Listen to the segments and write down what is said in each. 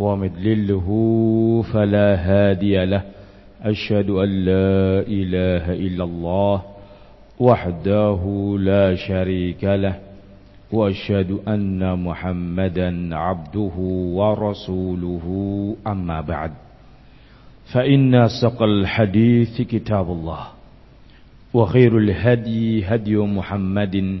ومضلله فلا هادي له. أشهد أن لا إله إلا الله وحده لا شريك له. وأشهد أن محمدا عبده ورسوله. أما بعد فإن سق الحديث كتاب الله وخير الهدي هدي محمد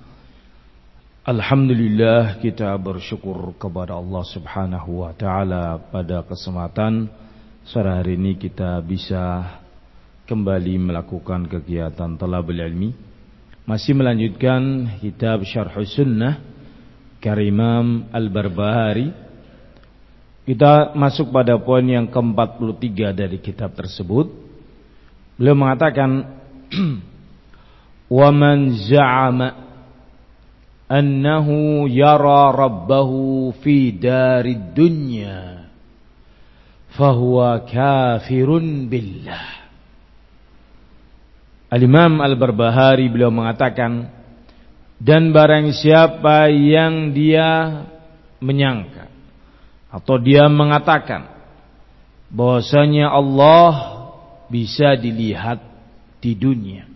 Alhamdulillah kita bersyukur kepada Allah Subhanahu wa taala pada kesempatan sore hari ini kita bisa kembali melakukan kegiatan talabul ilmi. Masih melanjutkan kitab Syarh Sunnah karya Imam Al-Barbahari. Kita masuk pada poin yang ke-43 dari kitab tersebut. Beliau mengatakan wa man annahu yara rabbahu fi darid dunya. Fahuwa kafirun billah. Al-Imam Al-Barbahari beliau mengatakan dan barang siapa yang dia menyangka atau dia mengatakan bahwasanya Allah bisa dilihat di dunia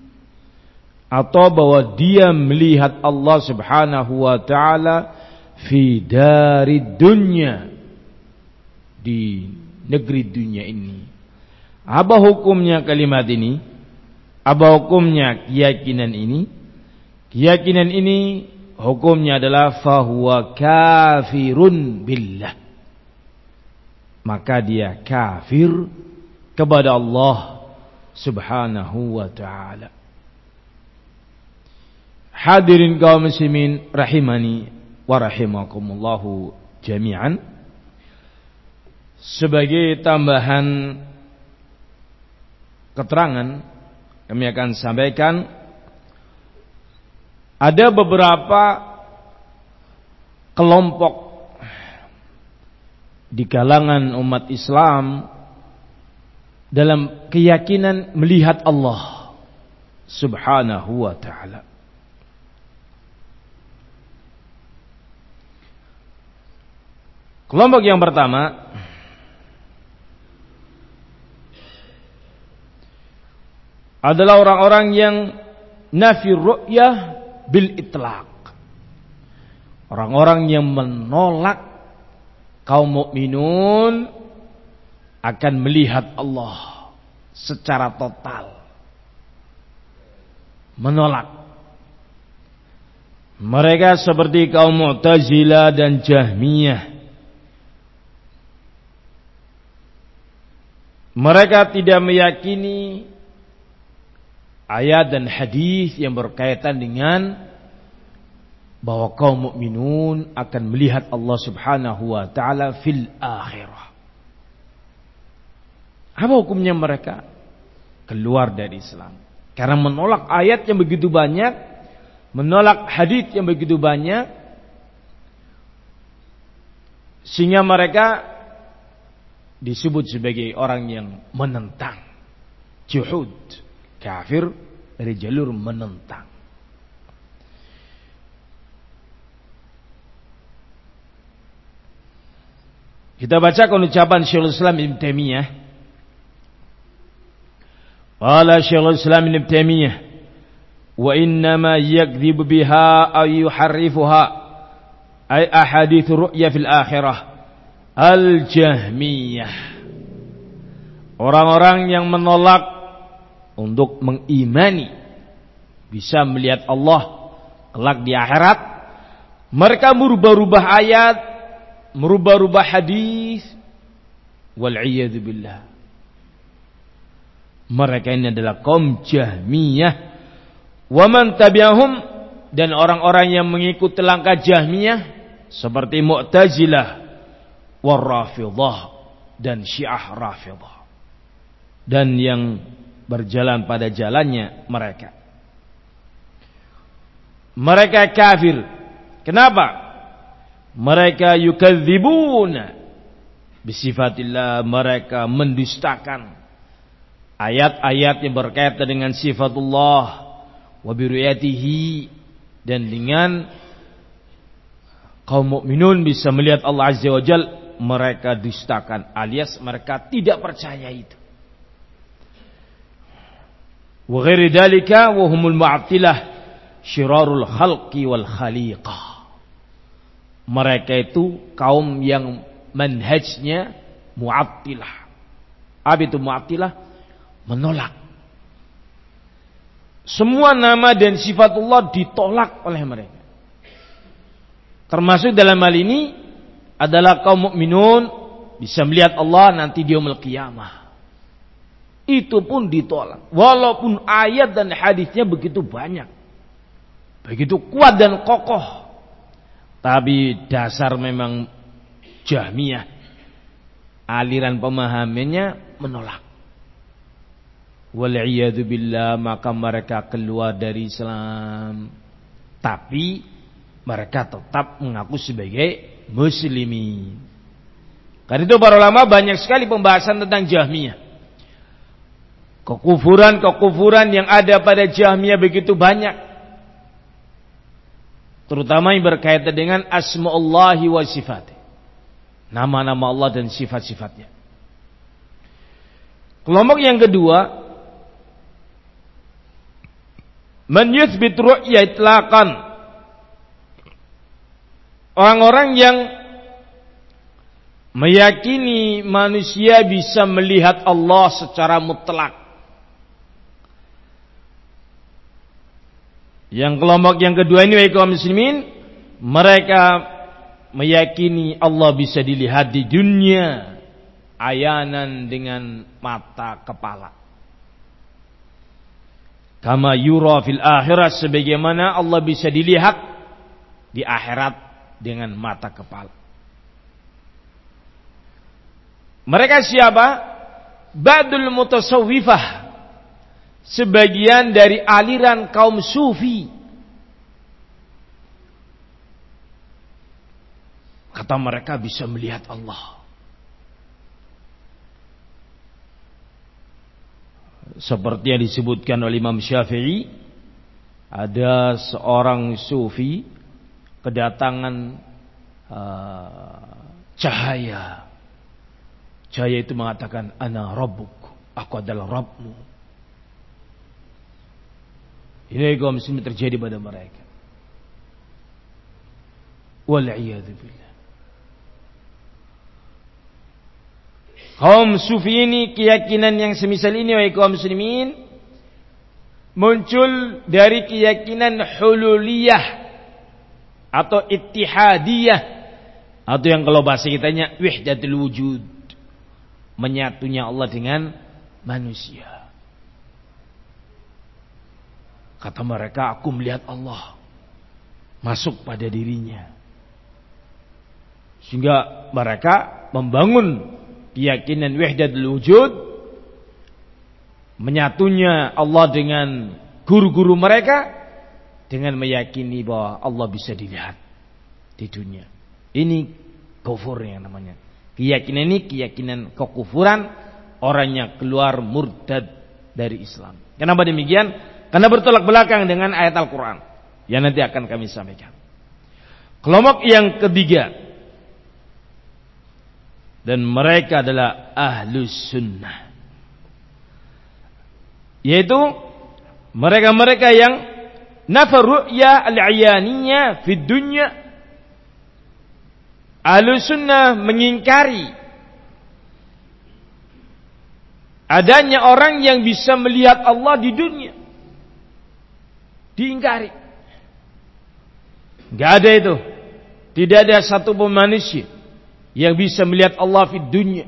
atau bahwa dia melihat Allah Subhanahu wa taala fi dari dunia di negeri dunia ini. Apa hukumnya kalimat ini? Apa hukumnya keyakinan ini? Keyakinan ini hukumnya adalah fahuwa kafirun billah. Maka dia kafir kepada Allah Subhanahu wa taala. Hadirin kaum muslimin rahimani wa rahimakumullahu jami'an. Sebagai tambahan keterangan kami akan sampaikan ada beberapa kelompok di kalangan umat Islam dalam keyakinan melihat Allah Subhanahu wa taala. Kelompok yang pertama adalah orang-orang yang nafi ru'yah bil itlaq. Orang-orang yang menolak kaum mukminun akan melihat Allah secara total. Menolak. Mereka seperti kaum Mu'tazilah dan Jahmiyah Mereka tidak meyakini ayat dan hadis yang berkaitan dengan bahwa kaum mukminun akan melihat Allah Subhanahu wa taala fil akhirah. Apa hukumnya mereka? Keluar dari Islam. Karena menolak ayat yang begitu banyak, menolak hadis yang begitu banyak, sehingga mereka disebut sebagai orang yang menentang. Juhud, kafir dari jalur menentang. Kita bacakan ucapan Syekhul Islam Ibn Taimiyah. Qala Syekhul Islam Ibn Taimiyah, "Wa innama yakdzibu biha ay yuharrifuha ay ahadits ru'ya fil akhirah." Al-Jahmiyah. Orang-orang yang menolak untuk mengimani bisa melihat Allah kelak di akhirat. Mereka merubah-rubah ayat merubah-rubah hadis. Wal billah. Mereka ini adalah kaum Jahmiyah. Wa man tabi'ahum dan orang-orang yang mengikuti langkah Jahmiyah seperti Mu'tazilah war Rafidah dan Syiah Rafidah dan yang berjalan pada jalannya mereka mereka kafir. Kenapa? Mereka yukadzibuna bisifatillah mereka mendustakan ayat-ayat yang berkaitan dengan sifatullah wa biruyatihi dan dengan kaum mukminun bisa melihat Allah Azza wa Jal mereka dustakan alias mereka tidak percaya itu wa ghairi mu'attilah syirarul khalqi wal khaliqah. Mereka itu kaum yang manhajnya mu'attilah. Apa itu mu'attilah? Menolak. Semua nama dan sifat Allah ditolak oleh mereka. Termasuk dalam hal ini adalah kaum mukminun bisa melihat Allah nanti di yaumul. Itu pun ditolak. Walaupun ayat dan hadisnya begitu banyak. Begitu kuat dan kokoh. Tapi dasar memang Jahmiyah. Aliran pemahamannya menolak. Wal'iyadu billah maka mereka keluar dari Islam. Tapi mereka tetap mengaku sebagai muslimin. Karena itu para ulama banyak sekali pembahasan tentang Jahmiyah. Kekufuran-kekufuran yang ada pada Jahmiyah begitu banyak terutama yang berkaitan dengan asma Allah wa sifat. Nama-nama Allah dan sifat-sifatnya. Kelompok yang kedua, man yuthbit ru'ya itlaqan. Orang-orang yang meyakini manusia bisa melihat Allah secara mutlak. Yang kelompok yang kedua ini muslimin, mereka meyakini Allah bisa dilihat di dunia ayanan dengan mata kepala. Kama yura fil akhirat sebagaimana Allah bisa dilihat di akhirat dengan mata kepala. Mereka siapa? Badul mutasawwifah sebagian dari aliran kaum sufi. Kata mereka bisa melihat Allah. Seperti yang disebutkan oleh Imam Syafi'i, ada seorang sufi kedatangan uh, cahaya. Cahaya itu mengatakan, Ana Rabbuk, aku adalah Rabbmu. Ini kaum muslimin terjadi pada mereka. Wal'iyadzubillah. Kaum sufi ini keyakinan yang semisal ini wahai kaum muslimin muncul dari keyakinan hululiyah atau ittihadiyah atau yang kalau bahasa kitanya wihdatul wujud menyatunya Allah dengan manusia. Kata mereka, aku melihat Allah masuk pada dirinya. Sehingga mereka membangun keyakinan wahdatul wujud menyatunya Allah dengan guru-guru mereka dengan meyakini bahwa Allah bisa dilihat di dunia. Ini kufur yang namanya. Keyakinan ini keyakinan kekufuran orang yang keluar murtad dari Islam. Kenapa demikian? Karena bertolak belakang dengan ayat Al-Quran. Yang nanti akan kami sampaikan. Kelompok yang ketiga. Dan mereka adalah ahlus sunnah. Yaitu mereka-mereka yang nafar ru'ya al-ayaniyya fid dunya. Ahlus sunnah mengingkari adanya orang yang bisa melihat Allah di dunia. Diingkari. Gak ada itu. Tidak ada satu pun manusia yang bisa melihat Allah di dunia.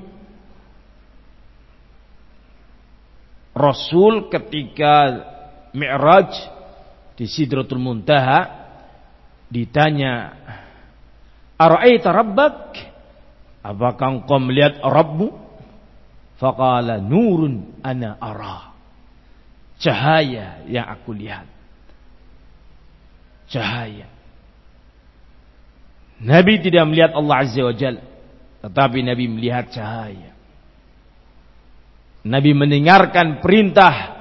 Rasul ketika Mi'raj di Sidratul Muntaha ditanya Ara'aita rabbak? Apakah engkau melihat Rabbmu? Faqala nurun ana ara. Cahaya yang aku lihat. Cahaya. Nabi tidak melihat Allah Azza wa Jal. Tetapi Nabi melihat cahaya. Nabi mendengarkan perintah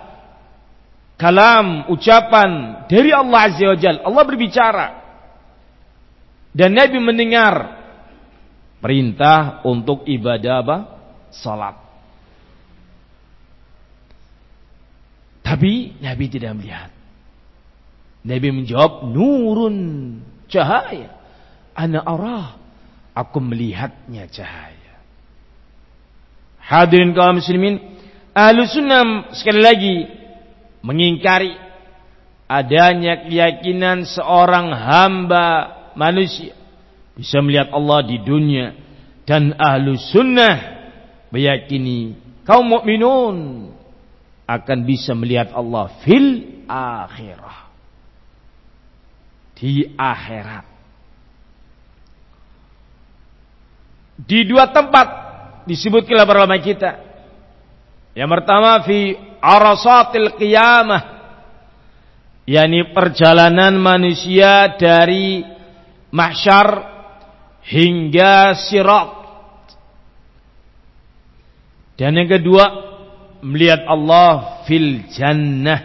kalam, ucapan dari Allah Azza wa Jal. Allah berbicara. Dan Nabi mendengar perintah untuk ibadah apa? Salat. Tapi Nabi tidak melihat. Nabi menjawab, nurun cahaya. Ana arah. Aku melihatnya cahaya. Hadirin kaum muslimin. Ahlu sunnah sekali lagi. Mengingkari adanya keyakinan seorang hamba manusia. Bisa melihat Allah di dunia dan ahlu sunnah meyakini kaum mukminun akan bisa melihat Allah fil akhirah. Di akhirat. Di dua tempat disebutkan para ulama kita yang pertama fi arasatil qiyamah yakni perjalanan manusia dari mahsyar hingga sirat. Dan yang kedua, melihat Allah fil jannah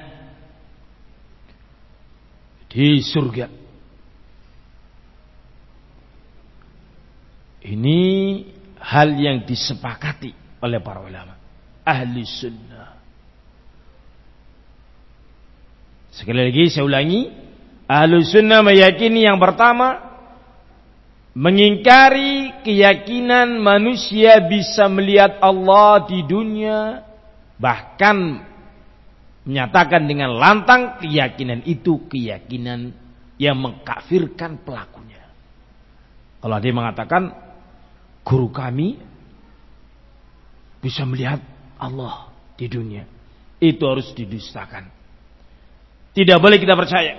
di surga. Ini hal yang disepakati oleh para ulama ahli sunnah. Sekali lagi saya ulangi, ahlu sunnah meyakini yang pertama mengingkari keyakinan manusia bisa melihat Allah di dunia bahkan menyatakan dengan lantang keyakinan itu keyakinan yang mengkafirkan pelakunya. Kalau dia mengatakan guru kami bisa melihat Allah di dunia, itu harus didustakan. Tidak boleh kita percaya.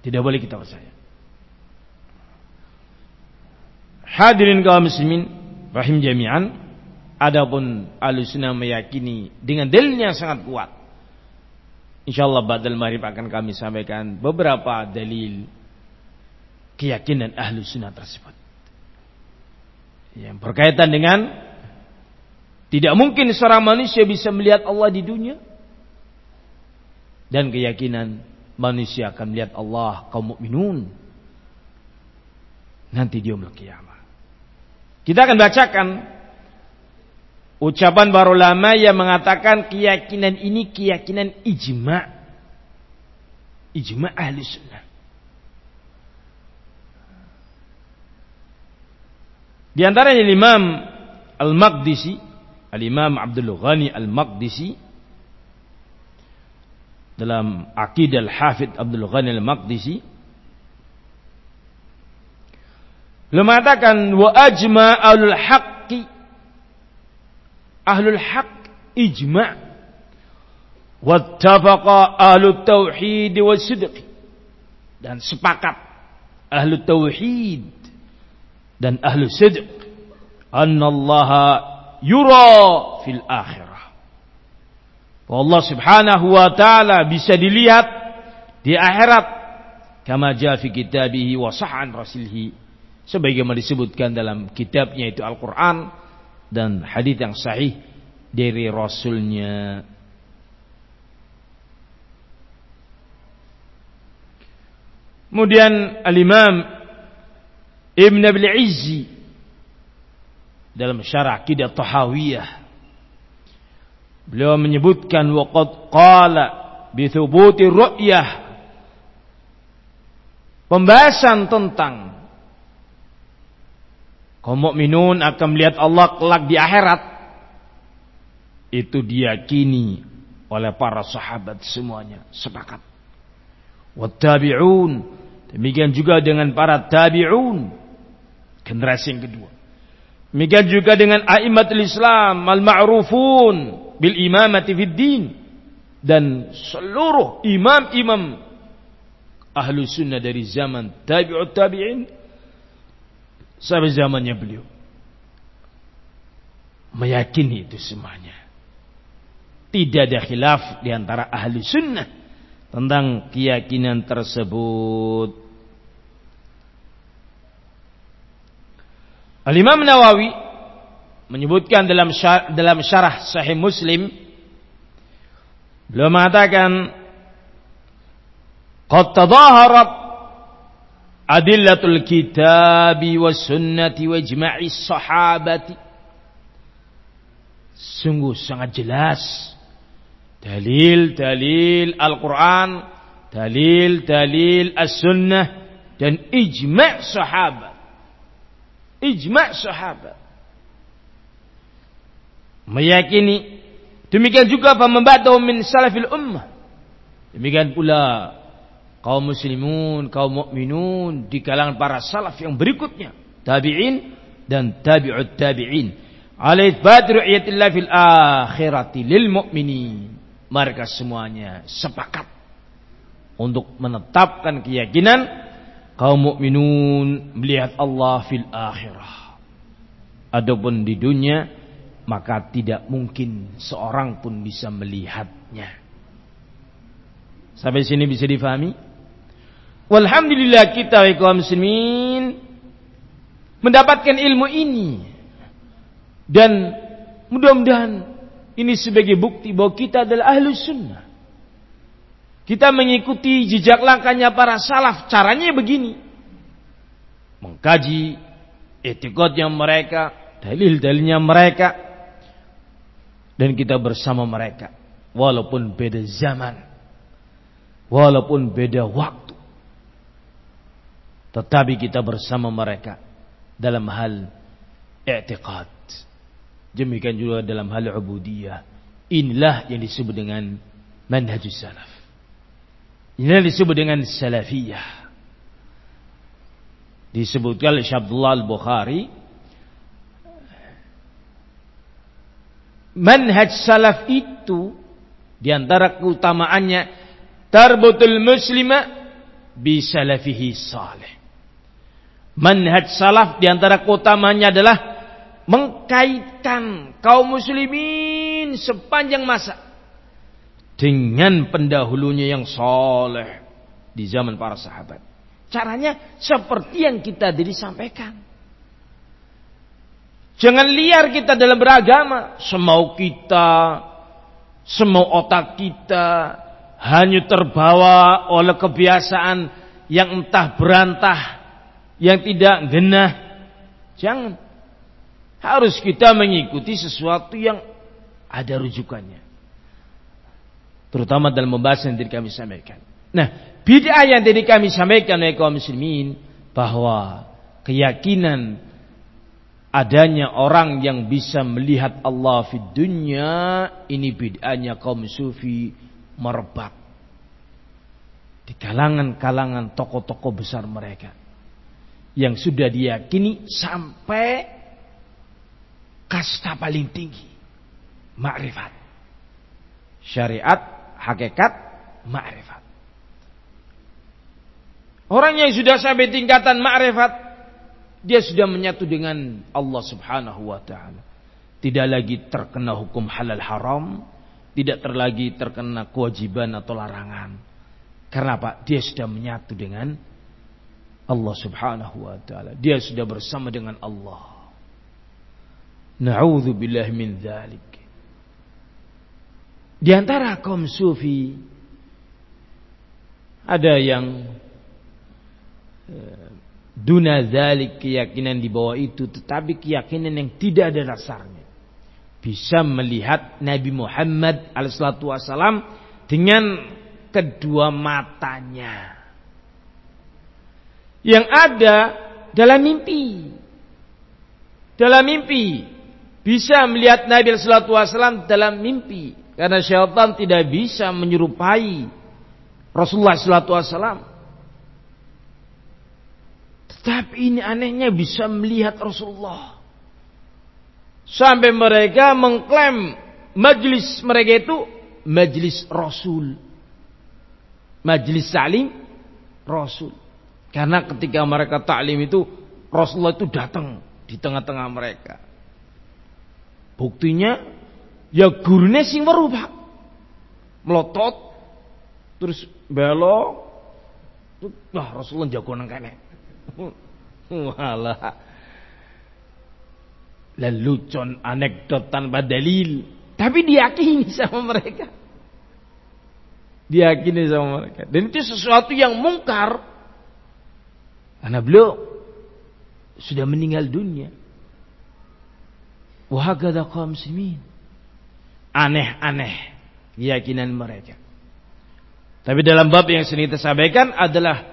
Tidak boleh kita percaya. Hadirin kaum muslimin rahim jami'an, adapun Ahlussunnah meyakini dengan dalilnya sangat kuat. Insyaallah badal maghrib akan kami sampaikan beberapa dalil keyakinan Ahlussunnah tersebut. Yang berkaitan dengan tidak mungkin seorang manusia bisa melihat Allah di dunia dan keyakinan manusia akan melihat Allah kaum mukminun nanti di yaumul kiamah. Kita akan bacakan ucapan para ulama yang mengatakan keyakinan ini keyakinan ijma. Ijma ahli sunnah. Di antaranya Imam Al-Maqdisi, Al-Imam Abdul Ghani Al-Maqdisi dalam Aqidah Al-Hafidh Abdul Ghani Al-Maqdisi beliau mengatakan wa ajma ahlul haqqi. Ahlul haqq ijma' wattafaqa ahlut tauhid wasidq dan sepakat ahlu tauhid dan ahlu sidq. Anna Allah yura fil akhirah. Allah Subhanahu wa taala bisa dilihat di akhirat. Kama jaa fi kitabihi wa sahhan rasulhi. Sebagaimana disebutkan dalam kitabnya itu Al-Qur'an dan hadis yang sahih dari rasulnya. Kemudian Al-Imam Ibn Abil Izzi dalam syarah Aqidah Tahawiyah. Beliau menyebutkan waqad qala bi thubuti ru'yah. Pembahasan tentang kaum mukminun akan melihat Allah kelak di akhirat itu diyakini oleh para sahabat semuanya sepakat. Wattabi'un demikian juga dengan para tabi'un generasi yang kedua. Demikian juga dengan a'immatul Islam al-ma'rufun bil imamati fid din dan seluruh imam-imam ahlu sunnah dari zaman tabi'ut tabi'in sampai zamannya beliau meyakini itu semuanya tidak ada khilaf di antara ahli sunnah tentang keyakinan tersebut. Al-Imam Nawawi menyebutkan dalam syarah, dalam syarah Sahih Muslim beliau mengatakan qad tadaharat adillatul kitabi was sunnati wa ijma'i sahabati sungguh sangat jelas dalil-dalil Al-Quran, dalil-dalil As-Sunnah, dan ijma' sahabat. Ijma' sahabat. Meyakini, demikian juga pembantu min salafil ummah. Demikian pula kaum muslimun, kaum mukminun di kalangan para salaf yang berikutnya, tabi'in dan tabi'ut tabi'in. Alaih badru iyatillah fil akhirati lil mu'minin mereka semuanya sepakat untuk menetapkan keyakinan kaum mukminun melihat Allah fil akhirah. Adapun di dunia maka tidak mungkin seorang pun bisa melihatnya. Sampai sini bisa difahami? Walhamdulillah kita kaum muslimin mendapatkan ilmu ini dan mudah-mudahan ini sebagai bukti bahwa kita adalah ahlu sunnah. Kita mengikuti jejak langkahnya para salaf. Caranya begini. Mengkaji etikotnya mereka, dalil-dalilnya mereka. Dan kita bersama mereka. Walaupun beda zaman. Walaupun beda waktu. Tetapi kita bersama mereka. Dalam hal i'tiqad. Demikian juga dalam hal ubudiyah. Inilah yang disebut dengan manhajus salaf. Yang disebut dengan salafiyah. Disebutkan oleh Abdullah al-Bukhari. Manhaj salaf itu di antara keutamaannya tarbutul muslima bi salafihi salih. Manhaj salaf di antara keutamanya adalah mengkaitkan kaum muslimin sepanjang masa dengan pendahulunya yang soleh di zaman para sahabat. Caranya seperti yang kita tadi sampaikan. Jangan liar kita dalam beragama. Semau kita, semau otak kita hanya terbawa oleh kebiasaan yang entah berantah, yang tidak genah. Jangan. Harus kita mengikuti sesuatu yang ada rujukannya. Terutama dalam membahas yang tadi kami sampaikan. Nah, bid'ah yang tadi kami sampaikan oleh kaum muslimin bahwa keyakinan adanya orang yang bisa melihat Allah di dunia ini bid'ahnya kaum sufi merebak di kalangan-kalangan tokoh-tokoh besar mereka yang sudah diyakini sampai kasta paling tinggi. Ma'rifat. Syariat, hakikat, ma'rifat. Orang yang sudah sampai tingkatan ma'rifat, dia sudah menyatu dengan Allah subhanahu wa ta'ala. Tidak lagi terkena hukum halal haram, tidak terlagi terkena kewajiban atau larangan. Karena apa? Dia sudah menyatu dengan Allah subhanahu wa ta'ala. Dia sudah bersama dengan Allah. Na'udzubillah min dzalik. Di antara kaum sufi ada yang eh, duna dzalik keyakinan di bawah itu tetapi keyakinan yang tidak ada dasarnya. Bisa melihat Nabi Muhammad alaihissalatu wassalam dengan kedua matanya. Yang ada dalam mimpi. dalam mimpi. Bisa melihat Nabi sallallahu alaihi wasallam dalam mimpi karena syaitan tidak bisa menyerupai Rasulullah sallallahu alaihi wasallam. Tetapi ini anehnya bisa melihat Rasulullah. Sampai mereka mengklaim majlis mereka itu majlis Rasul. Majlis salim Rasul. Karena ketika mereka taklim itu Rasulullah itu datang di tengah-tengah mereka. Buktinya ya gurunya sing weruh Pak. Melotot terus belok wah Rasulullah jago nang kene. Walah. Lelucon anekdot tanpa dalil. Tapi diyakini sama mereka. Diyakini sama mereka. Dan itu sesuatu yang mungkar. Karena beliau sudah meninggal dunia. Wahagada kaum muslimin. Aneh-aneh keyakinan mereka. Tapi dalam bab yang sering kita sampaikan adalah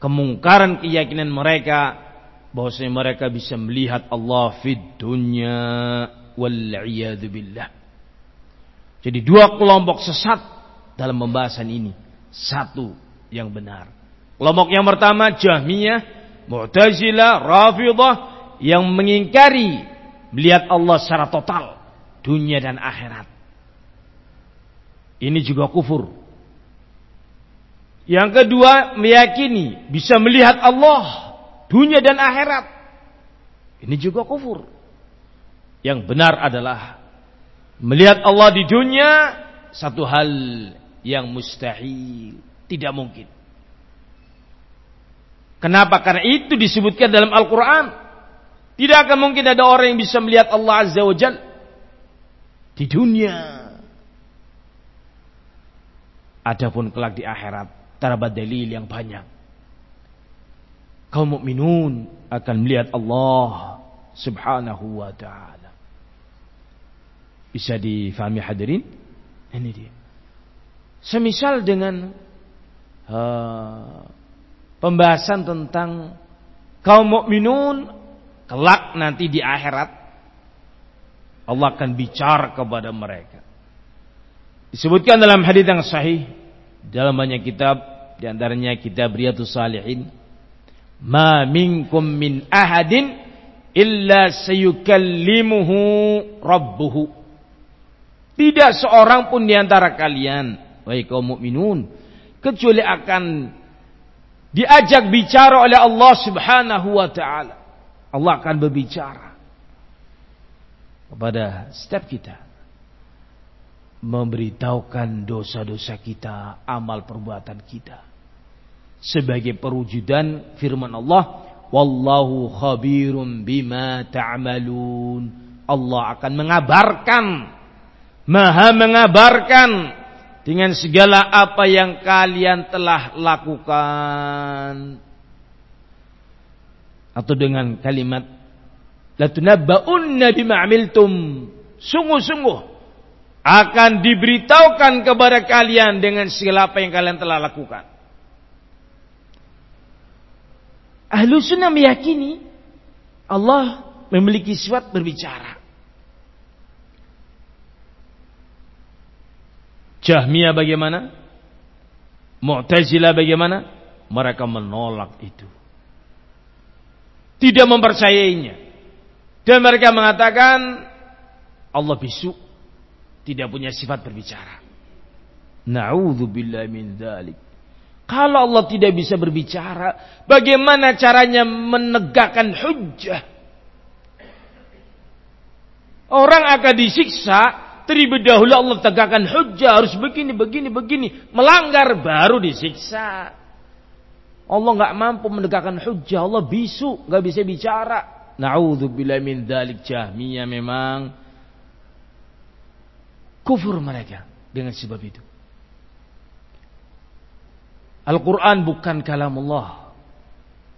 kemungkaran keyakinan mereka bahwasanya mereka bisa melihat Allah fid dunya wal billah. Jadi dua kelompok sesat dalam pembahasan ini. Satu yang benar. Kelompok yang pertama Jahmiyah, Mu'tazilah, Rafidah yang mengingkari melihat Allah secara total dunia dan akhirat. Ini juga kufur. Yang kedua meyakini bisa melihat Allah dunia dan akhirat. Ini juga kufur. Yang benar adalah melihat Allah di dunia satu hal yang mustahil, tidak mungkin. Kenapa? Karena itu disebutkan dalam Al-Quran. Tidak akan mungkin ada orang yang bisa melihat Allah Azza wa Jal di dunia. Adapun kelak di akhirat terdapat dalil yang banyak kaum mukminun akan melihat Allah Subhanahu wa taala. Bisa difahami hadirin? Ini dia. Semisal dengan uh, pembahasan tentang kaum mukminun kelak nanti di akhirat Allah akan bicara kepada mereka. Disebutkan dalam hadis yang sahih dalam banyak kitab di antaranya kitab Riyadhus Salihin ma minkum min ahadin illa sayukallimuhu rabbuhu. Tidak seorang pun di antara kalian wahai kaum mukminun kecuali akan diajak bicara oleh Allah Subhanahu wa taala. Allah akan berbicara kepada setiap kita. Memberitahukan dosa-dosa kita, amal perbuatan kita. Sebagai perwujudan firman Allah wallahu khabirum bima ta'malun. Allah akan mengabarkan maha mengabarkan dengan segala apa yang kalian telah lakukan. Atau dengan kalimat latunabba'unna bima amiltum sungguh-sungguh akan diberitahukan kepada kalian dengan segala apa yang kalian telah lakukan Ahlu sunnah meyakini Allah memiliki sifat berbicara. Jahmiyah bagaimana? Mu'tazilah bagaimana? Mereka menolak itu. Tidak mempercayainya. Dan mereka mengatakan Allah bisu tidak punya sifat berbicara. Na'udzubillah min dzalik. Kalau Allah tidak bisa berbicara, bagaimana caranya menegakkan hujjah? Orang akan disiksa, terlebih dahulu Allah tegakkan hujjah, harus begini, begini, begini. Melanggar baru disiksa. Allah nggak mampu menegakkan hujjah, Allah bisu, nggak bisa bicara. Na'udzubillah min dalik jahmiyah memang kufur mereka dengan sebab itu. Al-Quran bukan kalam Allah.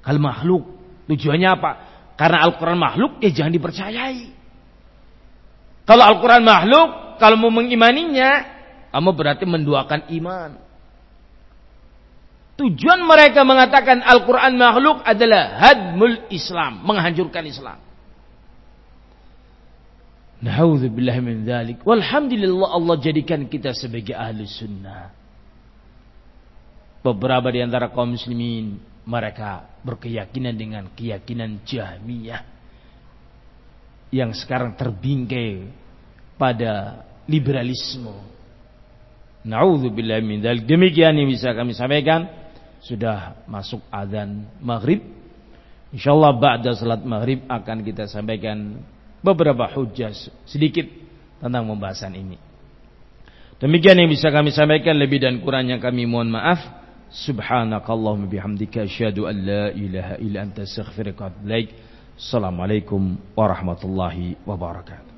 Kalam makhluk. Tujuannya apa? Karena Al-Quran makhluk, ya jangan dipercayai. Kalau Al-Quran makhluk, kalau mau mengimaninya, kamu berarti menduakan iman. Tujuan mereka mengatakan Al-Quran makhluk adalah hadmul Islam, menghancurkan Islam. Na'udzubillah min dzalik. Walhamdulillah Allah jadikan kita sebagai ahli sunnah. Beberapa di antara kaum muslimin mereka berkeyakinan dengan keyakinan Jahmiyah yang sekarang terbingkai pada liberalisme. Na'udzubillah min dzalik. Demikian yang bisa kami sampaikan. Sudah masuk azan maghrib. Insyaallah ba'da salat maghrib akan kita sampaikan beberapa hujah sedikit tentang pembahasan ini. Demikian yang bisa kami sampaikan lebih dan kurangnya kami mohon maaf. Subhanakallahumma bihamdika asyhadu an la ilaha illa anta astaghfiruka wa atubu ilaik. Assalamualaikum warahmatullahi wabarakatuh.